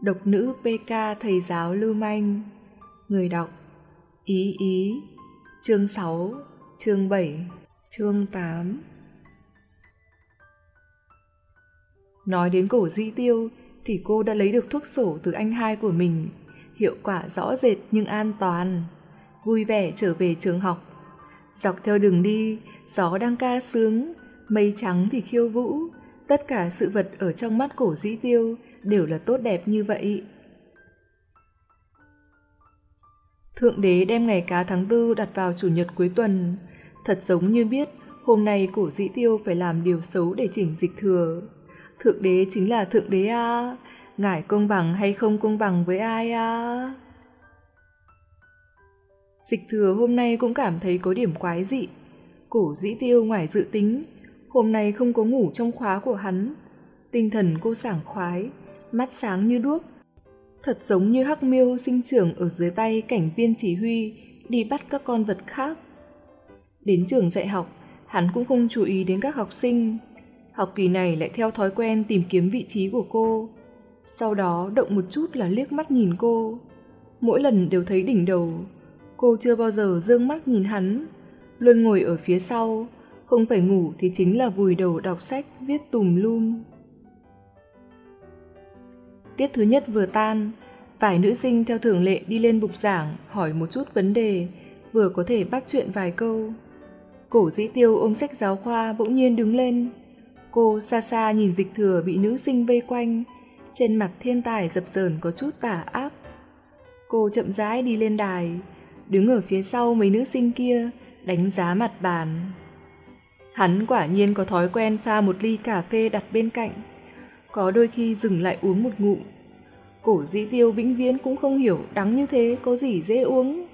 Độc nữ PK thầy giáo Lưu Manh Người đọc Ý ý Chương 6 Chương 7 Chương 8 Nói đến cổ di tiêu thì cô đã lấy được thuốc sổ từ anh hai của mình. Hiệu quả rõ rệt nhưng an toàn. Vui vẻ trở về trường học. Dọc theo đường đi, gió đang ca sướng, mây trắng thì khiêu vũ. Tất cả sự vật ở trong mắt cổ dĩ tiêu đều là tốt đẹp như vậy. Thượng đế đem ngày cá tháng tư đặt vào chủ nhật cuối tuần. Thật giống như biết hôm nay cổ dĩ tiêu phải làm điều xấu để chỉnh dịch thừa. Thượng đế chính là thượng đế à? Ngải công bằng hay không công bằng với ai à? Dịch thừa hôm nay cũng cảm thấy có điểm quái dị. Cổ dĩ tiêu ngoài dự tính, hôm nay không có ngủ trong khóa của hắn. Tinh thần cô sảng khoái, mắt sáng như đuốc. Thật giống như hắc miêu sinh trưởng ở dưới tay cảnh viên chỉ huy đi bắt các con vật khác. Đến trường dạy học, hắn cũng không chú ý đến các học sinh. Học kỳ này lại theo thói quen tìm kiếm vị trí của cô. Sau đó động một chút là liếc mắt nhìn cô. Mỗi lần đều thấy đỉnh đầu. Cô chưa bao giờ dương mắt nhìn hắn. Luôn ngồi ở phía sau. Không phải ngủ thì chính là vùi đầu đọc sách viết tùm lum. Tiết thứ nhất vừa tan, vài nữ sinh theo thường lệ đi lên bục giảng hỏi một chút vấn đề, vừa có thể bắt chuyện vài câu. Cổ dĩ tiêu ôm sách giáo khoa bỗng nhiên đứng lên. Cô xa xa nhìn dịch thừa bị nữ sinh vây quanh, trên mặt thiên tài dập dờn có chút tả ác. Cô chậm rãi đi lên đài, đứng ở phía sau mấy nữ sinh kia, đánh giá mặt bàn. Hắn quả nhiên có thói quen pha một ly cà phê đặt bên cạnh, có đôi khi dừng lại uống một ngụm. Cổ dĩ tiêu vĩnh viễn cũng không hiểu đắng như thế có gì dễ uống.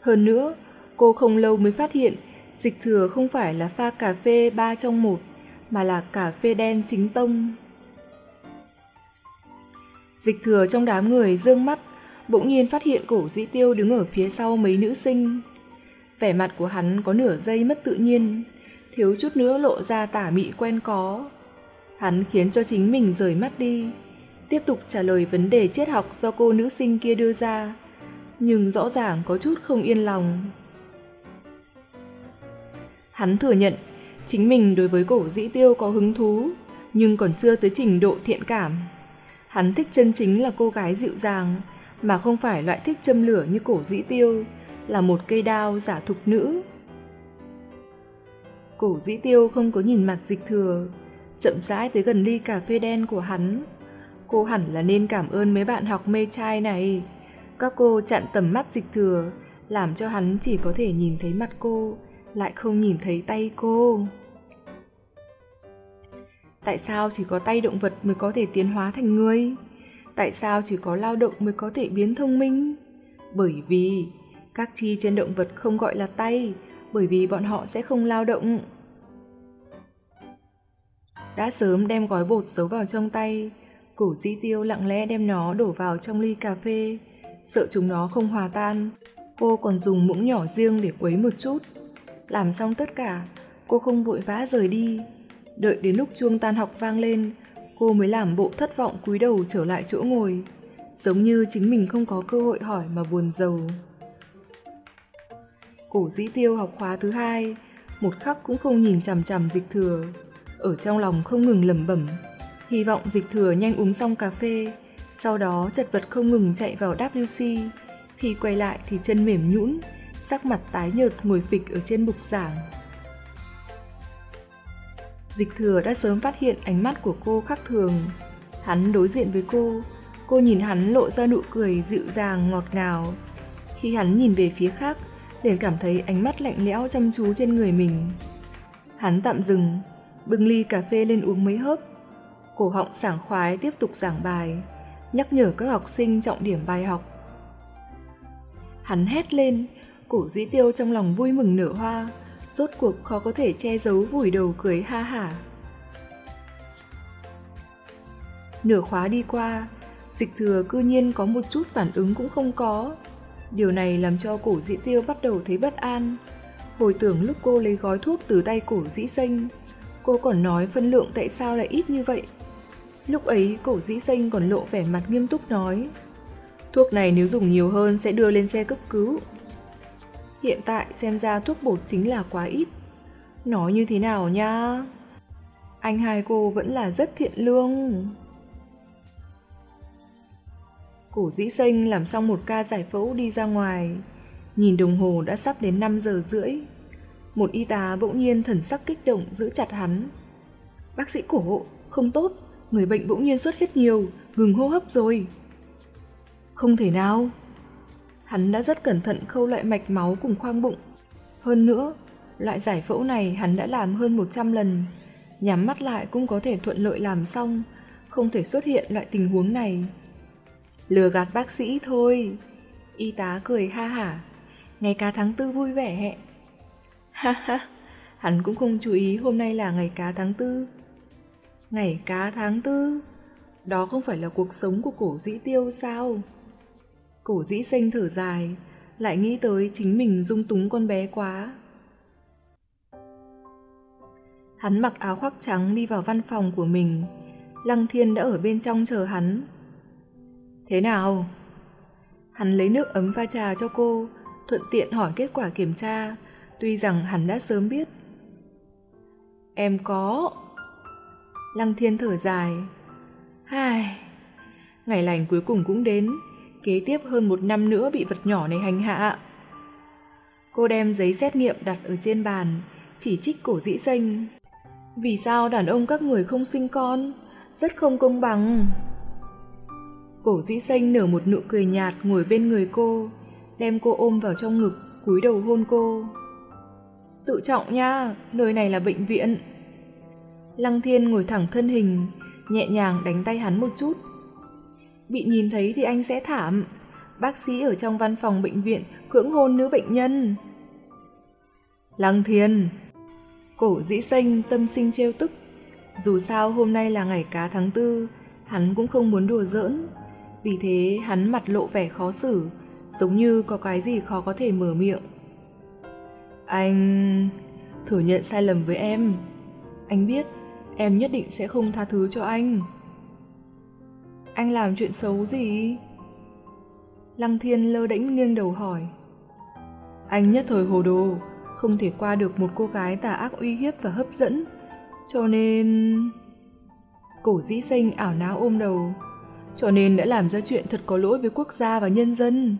Hơn nữa, cô không lâu mới phát hiện dịch thừa không phải là pha cà phê ba trong một, mà là cà phê đen chính tông. Dịch thừa trong đám người dương mắt, bỗng nhiên phát hiện cổ dĩ tiêu đứng ở phía sau mấy nữ sinh. Vẻ mặt của hắn có nửa giây mất tự nhiên, thiếu chút nữa lộ ra tả mị quen có. Hắn khiến cho chính mình rời mắt đi, tiếp tục trả lời vấn đề triết học do cô nữ sinh kia đưa ra, nhưng rõ ràng có chút không yên lòng. Hắn thừa nhận, chính mình đối với cổ dĩ tiêu có hứng thú, nhưng còn chưa tới trình độ thiện cảm. Hắn thích chân chính là cô gái dịu dàng, mà không phải loại thích châm lửa như cổ dĩ tiêu, là một cây đao giả thục nữ. Cổ dĩ tiêu không có nhìn mặt dịch thừa, chậm rãi tới gần ly cà phê đen của hắn. Cô hẳn là nên cảm ơn mấy bạn học mê trai này. Các cô chặn tầm mắt dịch thừa, làm cho hắn chỉ có thể nhìn thấy mặt cô, lại không nhìn thấy tay cô. Tại sao chỉ có tay động vật mới có thể tiến hóa thành người? Tại sao chỉ có lao động mới có thể biến thông minh? Bởi vì các chi trên động vật không gọi là tay, bởi vì bọn họ sẽ không lao động. Đã sớm đem gói bột giấu vào trong tay, Củ dĩ tiêu lặng lẽ đem nó đổ vào trong ly cà phê, sợ chúng nó không hòa tan. Cô còn dùng muỗng nhỏ riêng để quấy một chút. Làm xong tất cả, cô không vội vã rời đi. Đợi đến lúc chuông tan học vang lên, cô mới làm bộ thất vọng cúi đầu trở lại chỗ ngồi, giống như chính mình không có cơ hội hỏi mà buồn rầu. Cổ dĩ tiêu học khóa thứ hai, một khắc cũng không nhìn chằm chằm dịch thừa, ở trong lòng không ngừng lẩm bẩm, hy vọng dịch thừa nhanh uống xong cà phê, sau đó chật vật không ngừng chạy vào WC, khi quay lại thì chân mềm nhũn, sắc mặt tái nhợt ngồi phịch ở trên bục giảng. Dịch thừa đã sớm phát hiện ánh mắt của cô khác thường. Hắn đối diện với cô, cô nhìn hắn lộ ra nụ cười dịu dàng ngọt ngào. Khi hắn nhìn về phía khác, liền cảm thấy ánh mắt lạnh lẽo chăm chú trên người mình. Hắn tạm dừng, bưng ly cà phê lên uống mấy hớp. Cổ họng sảng khoái tiếp tục giảng bài, nhắc nhở các học sinh trọng điểm bài học. Hắn hét lên, cổ dĩ tiêu trong lòng vui mừng nở hoa, rốt cuộc khó có thể che giấu vùi đầu cười ha hả. Nửa khóa đi qua, dịch thừa cư nhiên có một chút phản ứng cũng không có. Điều này làm cho cổ dĩ tiêu bắt đầu thấy bất an. Hồi tưởng lúc cô lấy gói thuốc từ tay cổ dĩ xanh, cô còn nói phân lượng tại sao lại ít như vậy. Lúc ấy, cổ dĩ xanh còn lộ vẻ mặt nghiêm túc nói, Thuốc này nếu dùng nhiều hơn sẽ đưa lên xe cấp cứu. Hiện tại xem ra thuốc bột chính là quá ít. Nói như thế nào nha? Anh hai cô vẫn là rất thiện lương. Cổ dĩ xanh làm xong một ca giải phẫu đi ra ngoài. Nhìn đồng hồ đã sắp đến 5 giờ rưỡi. Một y tá bỗng nhiên thần sắc kích động giữ chặt hắn. Bác sĩ cổ, không tốt, người bệnh bỗng nhiên xuất huyết nhiều, ngừng hô hấp rồi. Không thể nào. Hắn đã rất cẩn thận khâu lại mạch máu cùng khoang bụng. Hơn nữa, loại giải phẫu này hắn đã làm hơn 100 lần. Nhắm mắt lại cũng có thể thuận lợi làm xong, không thể xuất hiện loại tình huống này. Lừa gạt bác sĩ thôi. Y tá cười ha hả. Ngày cả tháng tư vui vẻ. hẹn Ha ha, hắn cũng không chú ý hôm nay là ngày cá tháng tư. Ngày cá tháng tư? Đó không phải là cuộc sống của cổ dĩ tiêu sao? Cổ dĩ xanh thở dài, lại nghĩ tới chính mình dung túng con bé quá. Hắn mặc áo khoác trắng đi vào văn phòng của mình. Lăng Thiên đã ở bên trong chờ hắn. Thế nào? Hắn lấy nước ấm pha trà cho cô, thuận tiện hỏi kết quả kiểm tra, tuy rằng hắn đã sớm biết. Em có. Lăng Thiên thở dài. Hai, ngày lành cuối cùng cũng đến, kế tiếp hơn một năm nữa bị vật nhỏ này hành hạ. Cô đem giấy xét nghiệm đặt ở trên bàn, chỉ trích cổ dĩ xanh. Vì sao đàn ông các người không sinh con? Rất không công bằng. Cổ dĩ xanh nở một nụ cười nhạt ngồi bên người cô, đem cô ôm vào trong ngực, cúi đầu hôn cô. Tự trọng nha, nơi này là bệnh viện. Lăng thiên ngồi thẳng thân hình, nhẹ nhàng đánh tay hắn một chút. Bị nhìn thấy thì anh sẽ thảm. Bác sĩ ở trong văn phòng bệnh viện cưỡng hôn nữ bệnh nhân. Lăng thiên, cổ dĩ xanh tâm sinh trêu tức. Dù sao hôm nay là ngày cá tháng tư, hắn cũng không muốn đùa giỡn. Vì thế hắn mặt lộ vẻ khó xử, giống như có cái gì khó có thể mở miệng. Anh... thừa nhận sai lầm với em. Anh biết, em nhất định sẽ không tha thứ cho anh. Anh làm chuyện xấu gì? Lăng thiên lơ đễnh nghiêng đầu hỏi. Anh nhất thời hồ đồ, không thể qua được một cô gái tà ác uy hiếp và hấp dẫn. Cho nên... Cổ dĩ sinh ảo não ôm đầu. Cho nên đã làm ra chuyện thật có lỗi với quốc gia và nhân dân.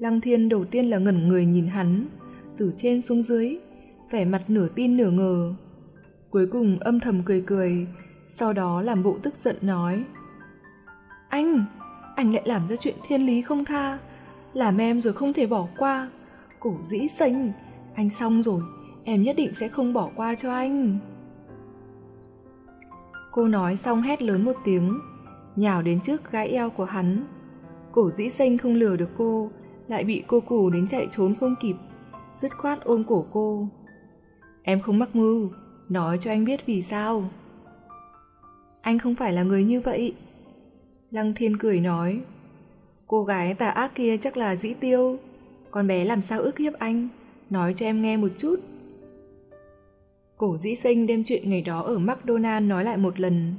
Lăng thiên đầu tiên là ngẩn người nhìn hắn, từ trên xuống dưới, vẻ mặt nửa tin nửa ngờ. Cuối cùng âm thầm cười cười, sau đó làm bộ tức giận nói. Anh, anh lại làm ra chuyện thiên lý không tha, làm em rồi không thể bỏ qua. Cổ dĩ xanh, anh xong rồi, em nhất định sẽ không bỏ qua cho anh. Cô nói xong hét lớn một tiếng, nhào đến trước gái eo của hắn. Cổ dĩ xanh không lừa được cô, lại bị cô củ đến chạy trốn không kịp, dứt khoát ôm cổ cô. Em không mắc mưu, nói cho anh biết vì sao. Anh không phải là người như vậy. Lăng thiên cười nói. Cô gái tà ác kia chắc là dĩ tiêu. Con bé làm sao ức hiếp anh? Nói cho em nghe một chút. Cổ dĩ sinh đem chuyện ngày đó ở McDonald nói lại một lần.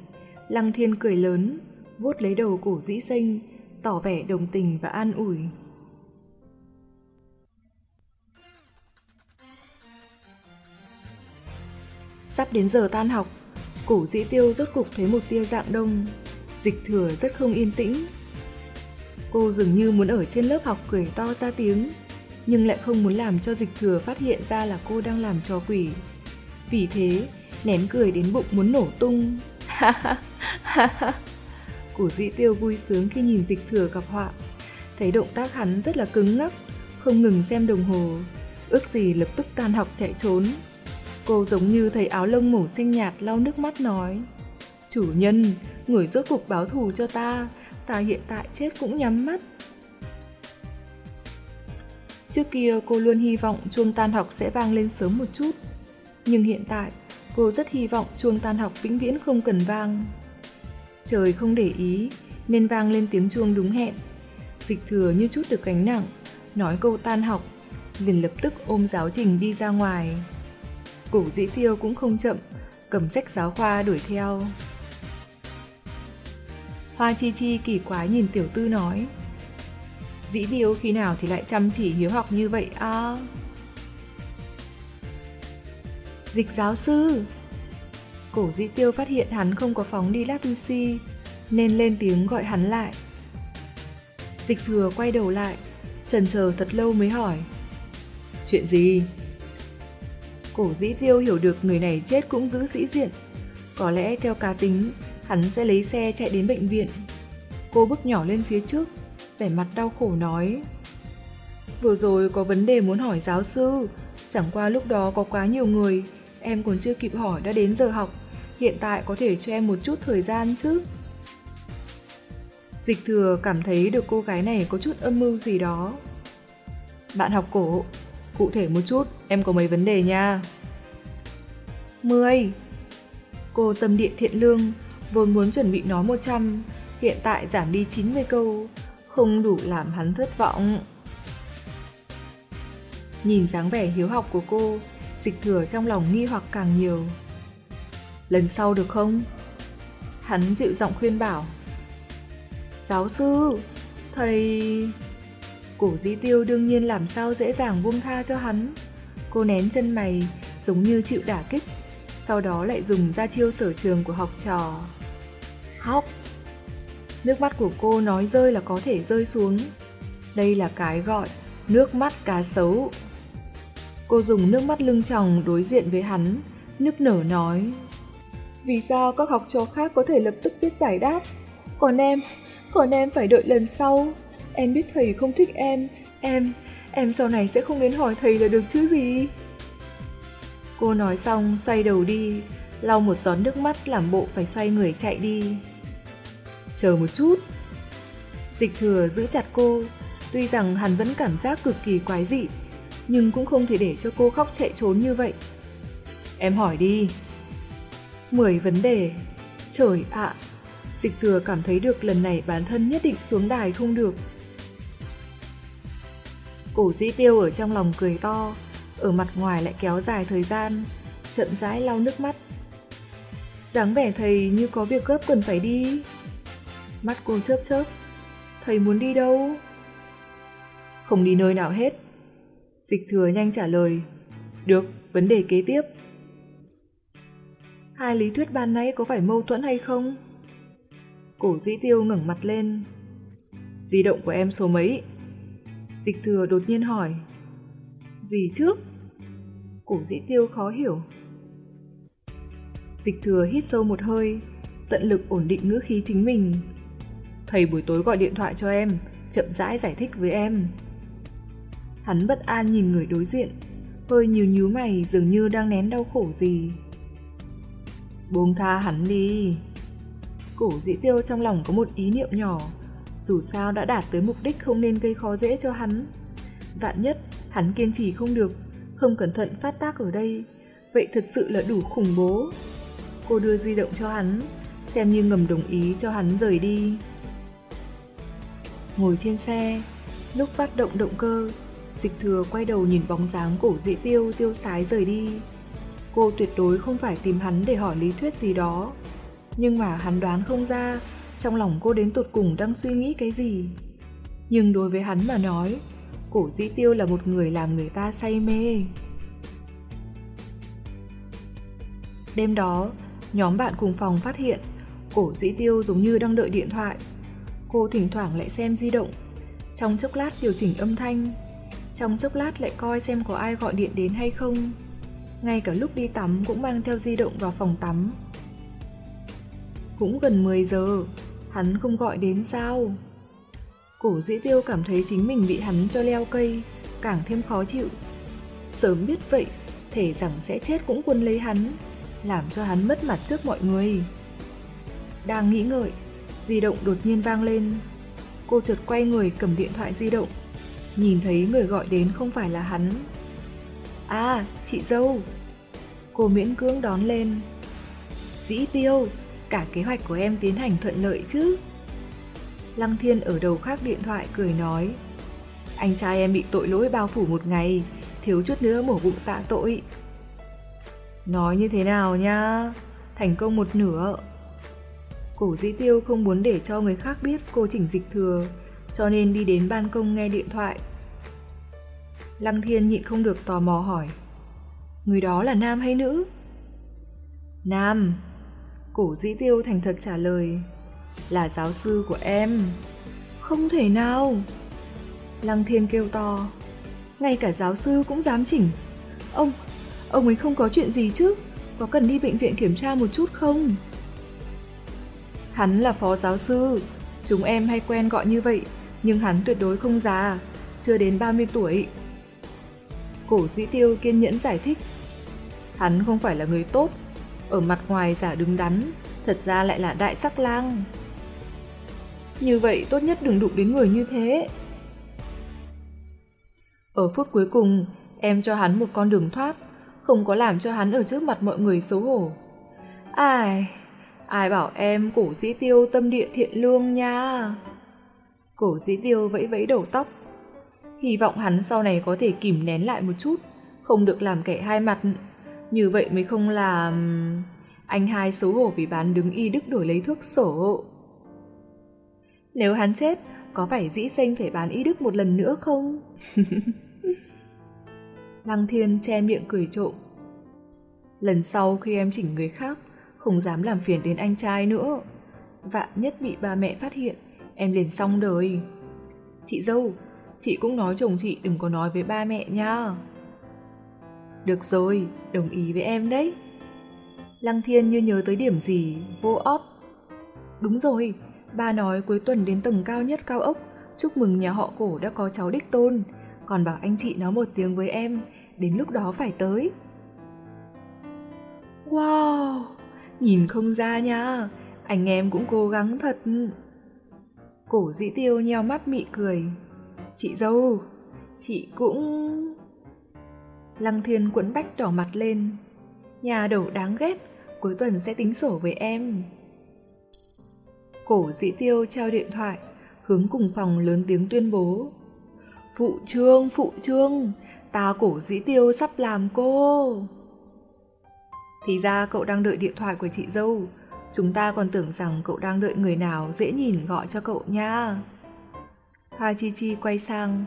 Lăng thiên cười lớn, vuốt lấy đầu cổ dĩ sinh, tỏ vẻ đồng tình và an ủi. Sắp đến giờ tan học, cổ dĩ tiêu rốt cục thấy một tia dạng đông, dịch thừa rất không yên tĩnh. Cô dường như muốn ở trên lớp học cười to ra tiếng, nhưng lại không muốn làm cho dịch thừa phát hiện ra là cô đang làm trò quỷ. Vì thế, nén cười đến bụng muốn nổ tung. Ha ha ha ha. Cổ dĩ tiêu vui sướng khi nhìn dịch thừa gặp họa. Thấy động tác hắn rất là cứng ngắc, không ngừng xem đồng hồ. Ước gì lập tức tan học chạy trốn. Cô giống như thấy áo lông mổ xanh nhạt lau nước mắt nói. Chủ nhân, người rốt cuộc báo thù cho ta, ta hiện tại chết cũng nhắm mắt. Trước kia cô luôn hy vọng chuông tan học sẽ vang lên sớm một chút. Nhưng hiện tại, cô rất hy vọng chuông tan học vĩnh viễn không cần vang. Trời không để ý, nên vang lên tiếng chuông đúng hẹn. Dịch thừa như chút được gánh nặng, nói câu tan học, liền lập tức ôm giáo trình đi ra ngoài. Cổ dĩ tiêu cũng không chậm, cầm sách giáo khoa đuổi theo. Hoa Chi Chi kỳ quái nhìn tiểu tư nói. Dĩ tiêu khi nào thì lại chăm chỉ hiếu học như vậy à? Dịch giáo sư! Cổ dĩ tiêu phát hiện hắn không có phóng đi lát si, nên lên tiếng gọi hắn lại. Dịch thừa quay đầu lại, trần chờ thật lâu mới hỏi. Chuyện gì? Cổ dĩ tiêu hiểu được người này chết cũng giữ sĩ diện. Có lẽ theo cá tính, hắn sẽ lấy xe chạy đến bệnh viện. Cô bước nhỏ lên phía trước, vẻ mặt đau khổ nói. Vừa rồi có vấn đề muốn hỏi giáo sư, chẳng qua lúc đó có quá nhiều người, em còn chưa kịp hỏi đã đến giờ học, hiện tại có thể cho em một chút thời gian chứ. Dịch thừa cảm thấy được cô gái này có chút âm mưu gì đó. Bạn học cổ, cụ thể một chút, em có mấy vấn đề nha. 10. Cô tâm địa thiện lương, vốn muốn chuẩn bị nói 100, hiện tại giảm đi 90 câu, không đủ làm hắn thất vọng. Nhìn dáng vẻ hiếu học của cô, dịch thừa trong lòng nghi hoặc càng nhiều. Lần sau được không? Hắn dịu giọng khuyên bảo. Giáo sư, thầy... Cổ dĩ tiêu đương nhiên làm sao dễ dàng buông tha cho hắn. Cô nén chân mày, giống như chịu đả kích, sau đó lại dùng ra chiêu sở trường của học trò. Khóc! Nước mắt của cô nói rơi là có thể rơi xuống. Đây là cái gọi nước mắt cá sấu. Cô dùng nước mắt lưng tròng đối diện với hắn, nức nở nói. Vì sao các học trò khác có thể lập tức biết giải đáp? Còn em, còn em phải đợi lần sau. Em biết thầy không thích em, em, em sau này sẽ không đến hỏi thầy là được chứ gì. Cô nói xong xoay đầu đi, lau một giọt nước mắt làm bộ phải xoay người chạy đi. Chờ một chút. Dịch thừa giữ chặt cô, tuy rằng hắn vẫn cảm giác cực kỳ quái dị, nhưng cũng không thể để cho cô khóc chạy trốn như vậy. Em hỏi đi. Mười vấn đề. Trời ạ, dịch thừa cảm thấy được lần này bản thân nhất định xuống đài không được. Cổ dĩ tiêu ở trong lòng cười to, ở mặt ngoài lại kéo dài thời gian, chậm rãi lau nước mắt. dáng vẻ thầy như có việc gấp cần phải đi. Mắt cô chớp chớp. Thầy muốn đi đâu? Không đi nơi nào hết. Dịch thừa nhanh trả lời. Được, vấn đề kế tiếp. Hai lý thuyết ban nãy có phải mâu thuẫn hay không? Cổ dĩ tiêu ngẩng mặt lên. Di động của em số mấy? Dịch thừa đột nhiên hỏi. Gì trước? Cổ dĩ tiêu khó hiểu. Dịch thừa hít sâu một hơi, tận lực ổn định ngữ khí chính mình. Thầy buổi tối gọi điện thoại cho em, chậm rãi giải thích với em. Hắn bất an nhìn người đối diện, hơi nhíu nhíu mày dường như đang nén đau khổ gì. Buông tha hắn đi. Cổ dĩ tiêu trong lòng có một ý niệm nhỏ, dù sao đã đạt tới mục đích không nên gây khó dễ cho hắn. Vạn nhất, hắn kiên trì không được, không cẩn thận phát tác ở đây, vậy thật sự là đủ khủng bố. Cô đưa di động cho hắn, xem như ngầm đồng ý cho hắn rời đi. Ngồi trên xe, lúc phát động động cơ, dịch thừa quay đầu nhìn bóng dáng cổ dị tiêu tiêu sái rời đi. Cô tuyệt đối không phải tìm hắn để hỏi lý thuyết gì đó, nhưng mà hắn đoán không ra trong lòng cô đến tột cùng đang suy nghĩ cái gì. Nhưng đối với hắn mà nói, cổ dĩ tiêu là một người làm người ta say mê. Đêm đó, nhóm bạn cùng phòng phát hiện cổ dĩ tiêu giống như đang đợi điện thoại. Cô thỉnh thoảng lại xem di động, trong chốc lát điều chỉnh âm thanh, trong chốc lát lại coi xem có ai gọi điện đến hay không. Ngay cả lúc đi tắm cũng mang theo di động vào phòng tắm. Cũng gần 10 giờ, hắn không gọi đến sao? Cổ dĩ tiêu cảm thấy chính mình bị hắn cho leo cây, càng thêm khó chịu. Sớm biết vậy, thể rằng sẽ chết cũng quân lấy hắn, làm cho hắn mất mặt trước mọi người. Đang nghĩ ngợi, di động đột nhiên vang lên. Cô chợt quay người cầm điện thoại di động, nhìn thấy người gọi đến không phải là hắn. À, chị dâu. Cô miễn cưỡng đón lên. Dĩ tiêu, cả kế hoạch của em tiến hành thuận lợi chứ? Lăng Thiên ở đầu khác điện thoại cười nói. Anh trai em bị tội lỗi bao phủ một ngày, thiếu chút nữa mổ bụng tạ tội. Nói như thế nào nha? Thành công một nửa. Cổ dĩ tiêu không muốn để cho người khác biết cô chỉnh dịch thừa, cho nên đi đến ban công nghe điện thoại. Lăng thiên nhịn không được tò mò hỏi. Người đó là nam hay nữ? Nam. Cổ dĩ tiêu thành thật trả lời. Là giáo sư của em. Không thể nào. Lăng thiên kêu to. Ngay cả giáo sư cũng dám chỉnh. Ông, ông ấy không có chuyện gì chứ? Có cần đi bệnh viện kiểm tra một chút không? Hắn là phó giáo sư, chúng em hay quen gọi như vậy, nhưng hắn tuyệt đối không già, chưa đến 30 tuổi. Cổ dĩ tiêu kiên nhẫn giải thích. Hắn không phải là người tốt, ở mặt ngoài giả đứng đắn, thật ra lại là đại sắc lang. Như vậy tốt nhất đừng đụng đến người như thế. Ở phút cuối cùng, em cho hắn một con đường thoát, không có làm cho hắn ở trước mặt mọi người xấu hổ. Ai, ai bảo em cổ dĩ tiêu tâm địa thiện lương nha. Cổ dĩ tiêu vẫy vẫy đầu tóc. Hy vọng hắn sau này có thể kìm nén lại một chút, không được làm kẻ hai mặt. Như vậy mới không làm... Anh hai xấu hổ vì bán đứng y đức đổi lấy thuốc sổ. Nếu hắn chết, có phải dĩ sinh phải bán y đức một lần nữa không? Lăng thiên che miệng cười trộm. Lần sau khi em chỉnh người khác, không dám làm phiền đến anh trai nữa. Vạn nhất bị ba mẹ phát hiện, em liền xong đời. Chị dâu, chị cũng nói chồng chị đừng có nói với ba mẹ nha. Được rồi, đồng ý với em đấy. Lăng thiên như nhớ tới điểm gì, vô óp. Đúng rồi, ba nói cuối tuần đến tầng cao nhất cao ốc, chúc mừng nhà họ cổ đã có cháu đích tôn, còn bảo anh chị nói một tiếng với em, đến lúc đó phải tới. Wow, nhìn không ra nha, anh em cũng cố gắng thật. Cổ dĩ tiêu nheo mắt mị cười. Chị dâu, chị cũng... Lăng thiên quấn bách đỏ mặt lên. Nhà đầu đáng ghét, cuối tuần sẽ tính sổ với em. Cổ dĩ tiêu treo điện thoại, hướng cùng phòng lớn tiếng tuyên bố. Phụ trương, phụ trương, ta cổ dĩ tiêu sắp làm cô. Thì ra cậu đang đợi điện thoại của chị dâu, chúng ta còn tưởng rằng cậu đang đợi người nào dễ nhìn gọi cho cậu nha. Hoa Chi Chi quay sang,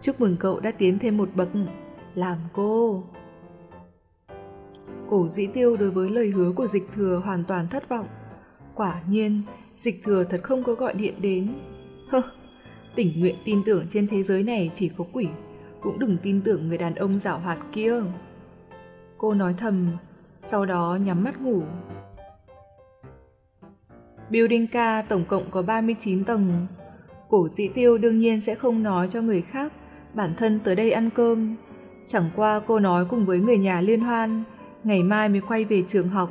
chúc mừng cậu đã tiến thêm một bậc, làm cô. Cổ dĩ tiêu đối với lời hứa của dịch thừa hoàn toàn thất vọng. Quả nhiên, dịch thừa thật không có gọi điện đến. Hơ, tỉnh nguyện tin tưởng trên thế giới này chỉ có quỷ, cũng đừng tin tưởng người đàn ông giảo hoạt kia. Cô nói thầm, sau đó nhắm mắt ngủ. Building K tổng cộng có 39 tầng. Cổ dĩ tiêu đương nhiên sẽ không nói cho người khác bản thân tới đây ăn cơm. Chẳng qua cô nói cùng với người nhà liên hoan, ngày mai mới quay về trường học.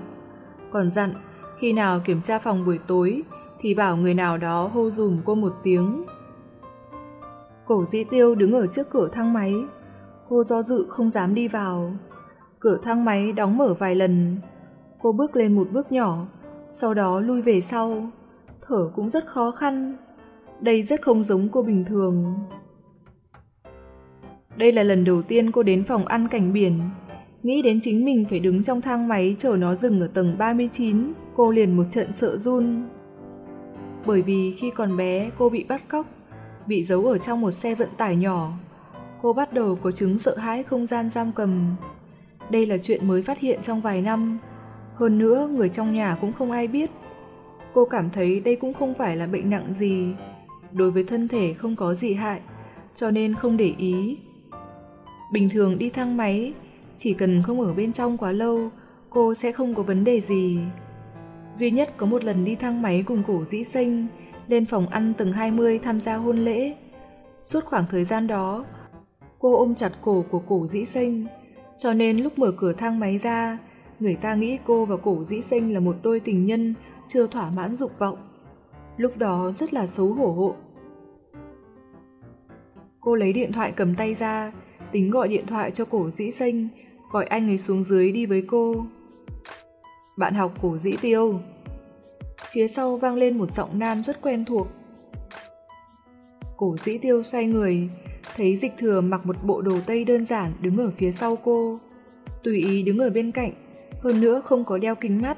Còn dặn, khi nào kiểm tra phòng buổi tối thì bảo người nào đó hô dùm cô một tiếng. Cổ di tiêu đứng ở trước cửa thang máy. Cô do dự không dám đi vào. Cửa thang máy đóng mở vài lần. Cô bước lên một bước nhỏ, sau đó lui về sau. Thở cũng rất khó khăn. Đây rất không giống cô bình thường. Đây là lần đầu tiên cô đến phòng ăn cảnh biển. Nghĩ đến chính mình phải đứng trong thang máy chờ nó dừng ở tầng 39, cô liền một trận sợ run. Bởi vì khi còn bé cô bị bắt cóc, bị giấu ở trong một xe vận tải nhỏ. Cô bắt đầu có chứng sợ hãi không gian giam cầm. Đây là chuyện mới phát hiện trong vài năm. Hơn nữa, người trong nhà cũng không ai biết. Cô cảm thấy đây cũng không phải là bệnh nặng gì. Đối với thân thể không có gì hại, cho nên không để ý. Bình thường đi thang máy, chỉ cần không ở bên trong quá lâu, cô sẽ không có vấn đề gì. Duy nhất có một lần đi thang máy cùng cổ dĩ sinh, lên phòng ăn tầng 20 tham gia hôn lễ. Suốt khoảng thời gian đó, cô ôm chặt cổ của cổ dĩ sinh, cho nên lúc mở cửa thang máy ra, người ta nghĩ cô và cổ dĩ sinh là một đôi tình nhân chưa thỏa mãn dục vọng. Lúc đó rất là xấu hổ hộ. Cô lấy điện thoại cầm tay ra, tính gọi điện thoại cho cổ dĩ sinh, gọi anh ấy xuống dưới đi với cô. Bạn học cổ dĩ tiêu. Phía sau vang lên một giọng nam rất quen thuộc. Cổ dĩ tiêu xoay người, thấy dịch thừa mặc một bộ đồ tây đơn giản đứng ở phía sau cô. Tùy ý đứng ở bên cạnh, hơn nữa không có đeo kính mắt.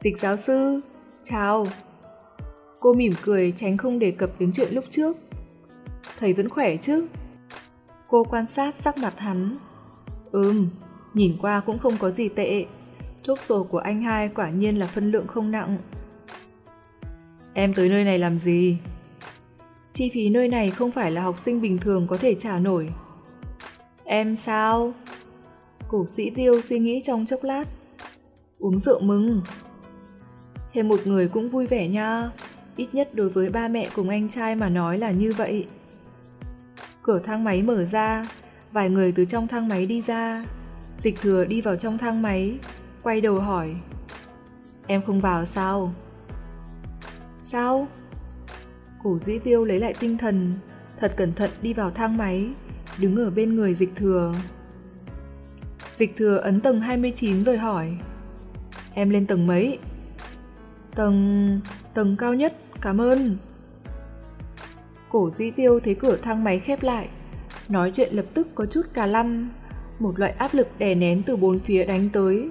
Dịch giáo sư, Chào. Cô mỉm cười tránh không đề cập đến chuyện lúc trước. Thầy vẫn khỏe chứ? Cô quan sát sắc mặt hắn. Ừm, nhìn qua cũng không có gì tệ. Thuốc sổ của anh hai quả nhiên là phân lượng không nặng. Em tới nơi này làm gì? Chi phí nơi này không phải là học sinh bình thường có thể trả nổi. Em sao? Cổ sĩ tiêu suy nghĩ trong chốc lát. Uống rượu mừng. Thêm một người cũng vui vẻ nha. Ít nhất đối với ba mẹ cùng anh trai mà nói là như vậy. Cửa thang máy mở ra, vài người từ trong thang máy đi ra. Dịch thừa đi vào trong thang máy, quay đầu hỏi. Em không vào sao? Sao? Cổ dĩ tiêu lấy lại tinh thần, thật cẩn thận đi vào thang máy, đứng ở bên người dịch thừa. Dịch thừa ấn tầng 29 rồi hỏi. Em lên tầng mấy? Tầng... tầng cao nhất, cảm ơn. Cổ di tiêu thấy cửa thang máy khép lại, nói chuyện lập tức có chút cà lăm, một loại áp lực đè nén từ bốn phía đánh tới,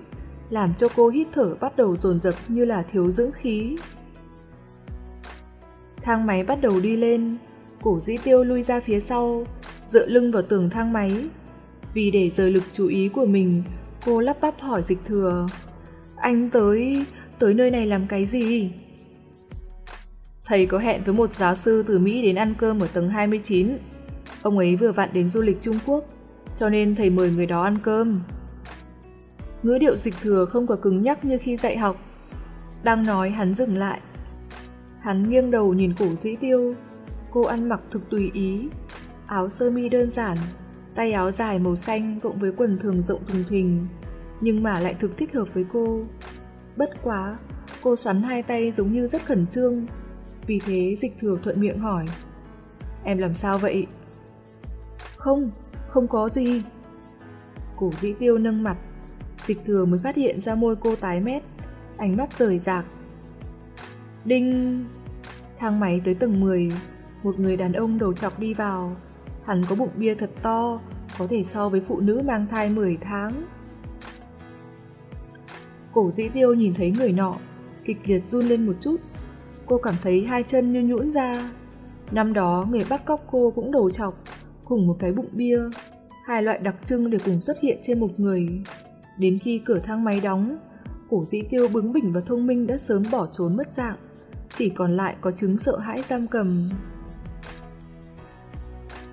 làm cho cô hít thở bắt đầu dồn dập như là thiếu dưỡng khí. Thang máy bắt đầu đi lên, cổ di tiêu lui ra phía sau, dựa lưng vào tường thang máy. Vì để rời lực chú ý của mình, cô lắp bắp hỏi dịch thừa. Anh tới, tới nơi này làm cái gì? Thầy có hẹn với một giáo sư từ Mỹ đến ăn cơm ở tầng 29. Ông ấy vừa vặn đến du lịch Trung Quốc, cho nên thầy mời người đó ăn cơm. Ngữ điệu dịch thừa không có cứng nhắc như khi dạy học. Đang nói hắn dừng lại. Hắn nghiêng đầu nhìn cổ dĩ tiêu. Cô ăn mặc thực tùy ý. Áo sơ mi đơn giản, tay áo dài màu xanh cộng với quần thường rộng thùng thình, nhưng mà lại thực thích hợp với cô. Bất quá, cô xoắn hai tay giống như rất khẩn trương. Vì thế dịch thừa thuận miệng hỏi. Em làm sao vậy? Không, không có gì. Cổ dĩ tiêu nâng mặt, dịch thừa mới phát hiện ra môi cô tái mét, ánh mắt rời rạc. Đinh! Thang máy tới tầng 10, một người đàn ông đầu chọc đi vào. Hắn có bụng bia thật to, có thể so với phụ nữ mang thai 10 tháng. Cổ dĩ tiêu nhìn thấy người nọ, kịch liệt run lên một chút. Cô cảm thấy hai chân như nhũn ra. Năm đó người bắt cóc cô cũng đầu chọc, cùng một cái bụng bia, hai loại đặc trưng đều cùng xuất hiện trên một người. Đến khi cửa thang máy đóng, cổ dĩ tiêu bướng bỉnh và thông minh đã sớm bỏ trốn mất dạng, chỉ còn lại có chứng sợ hãi giam cầm.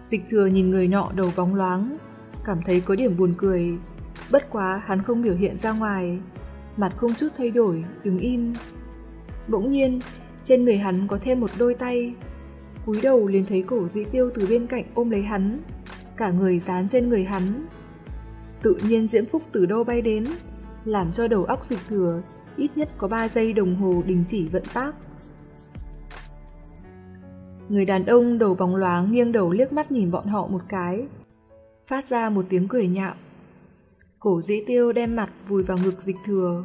Dịch thừa nhìn người nọ đầu bóng loáng, cảm thấy có điểm buồn cười, bất quá hắn không biểu hiện ra ngoài, mặt không chút thay đổi, đứng im. Bỗng nhiên, trên người hắn có thêm một đôi tay, cúi đầu liền thấy cổ dĩ tiêu từ bên cạnh ôm lấy hắn, cả người dán trên người hắn. Tự nhiên diễm phúc từ đâu bay đến, làm cho đầu óc dịch thừa ít nhất có 3 giây đồng hồ đình chỉ vận tác. Người đàn ông đầu bóng loáng nghiêng đầu liếc mắt nhìn bọn họ một cái, phát ra một tiếng cười nhạo. Cổ dĩ tiêu đem mặt vùi vào ngực dịch thừa,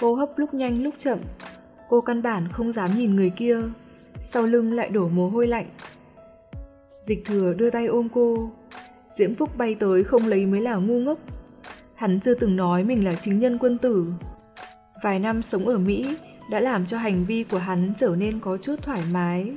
hô hấp lúc nhanh lúc chậm, cô căn bản không dám nhìn người kia, sau lưng lại đổ mồ hôi lạnh. Dịch thừa đưa tay ôm cô, Diễm Phúc bay tới không lấy mới là ngu ngốc. Hắn chưa từng nói mình là chính nhân quân tử. Vài năm sống ở Mỹ đã làm cho hành vi của hắn trở nên có chút thoải mái.